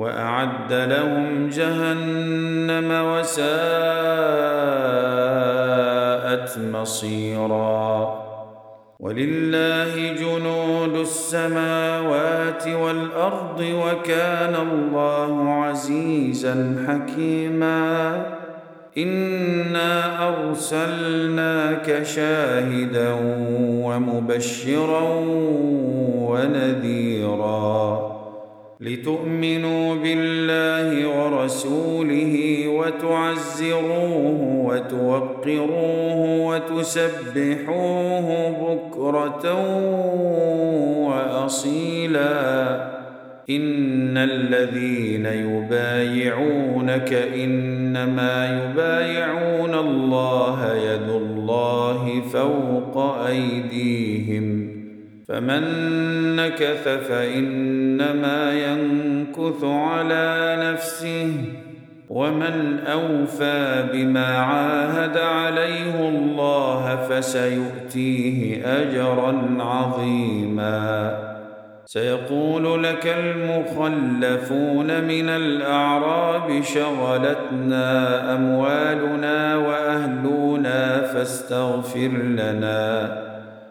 وأعد لهم جهنم وساءت مصيرا. ولله جنود السماوات والأرض وكان الله عزيزا حكيما. إنا أرسلناك شاهدا ومبشرا ونذيرا. لتؤمنوا بالله ورسوله وتعزروه وتوقروه وتسبحوه بكرة وأصيلاً. إن الذين يبايعونك إنما يبايعون الله يد الله فوق أيديهم. فمن نكث فإنما ينكث على نفسه ومن أوفى بما عاهد عليه الله فسيؤتيه اجرا عظيما. سيقول لك المخلفون من الأعراب شغلتنا أموالنا وأهلنا فاستغفر لنا.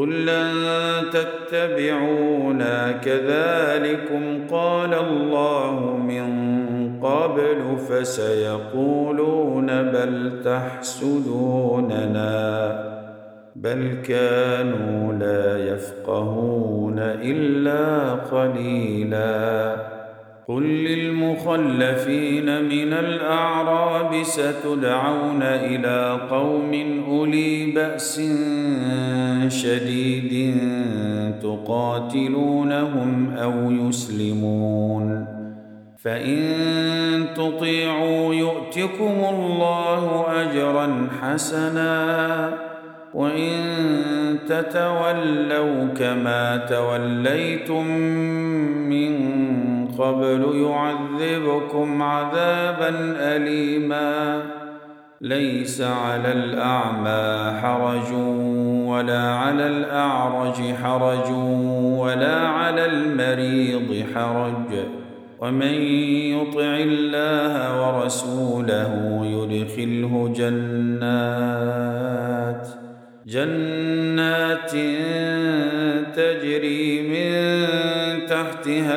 قل لن تتبعونا كذلكم قال الله من قبل فسيقولون بل تحسدوننا بل كانوا لا يفقهون الا قليلا قل للمخلفين من الاعراب ستدعون إلى قوم اولي باس شديد تقاتلونهم أو يسلمون فان تطيعوا يؤتكم الله اجرا حسنا وان تتولوا كما توليتم قبل يعذبكم عذابا أليما. ليس على الأعمى حرج ولا على الأعرج حرج ولا على المريض حرج. ومن يطع الله ورسوله يدخله جنات جنات تجري من تحتها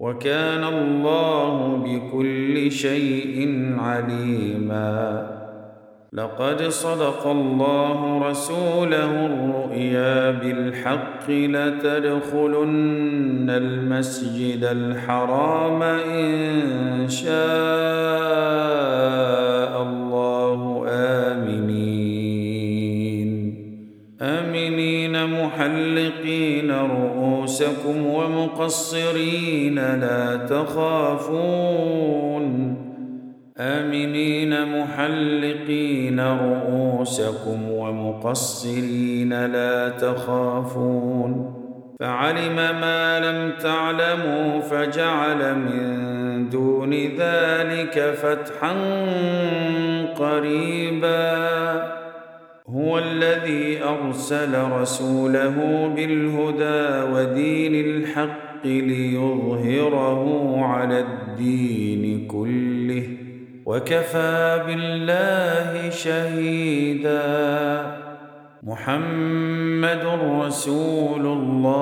وكان الله بكل شيء عليما. لقد صدق الله رسوله الرؤيا بالحق لتدخلن المسجد الحرام إن شاء الله. آمنين. آمنين محلقين رؤوسكم ومقصرين لا تخافون آمنين محلقين رؤوسكم ومقصرين لا تخافون فعلم ما لم تعلموا فجعل من دون ذلك فتحا قريبا هو الذي أرسل رسوله بالهدى ودين الحق ليظهره على الدين كله وكفى بالله شهيدا. محمد رسول الله.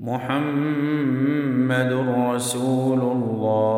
محمد رسول الله.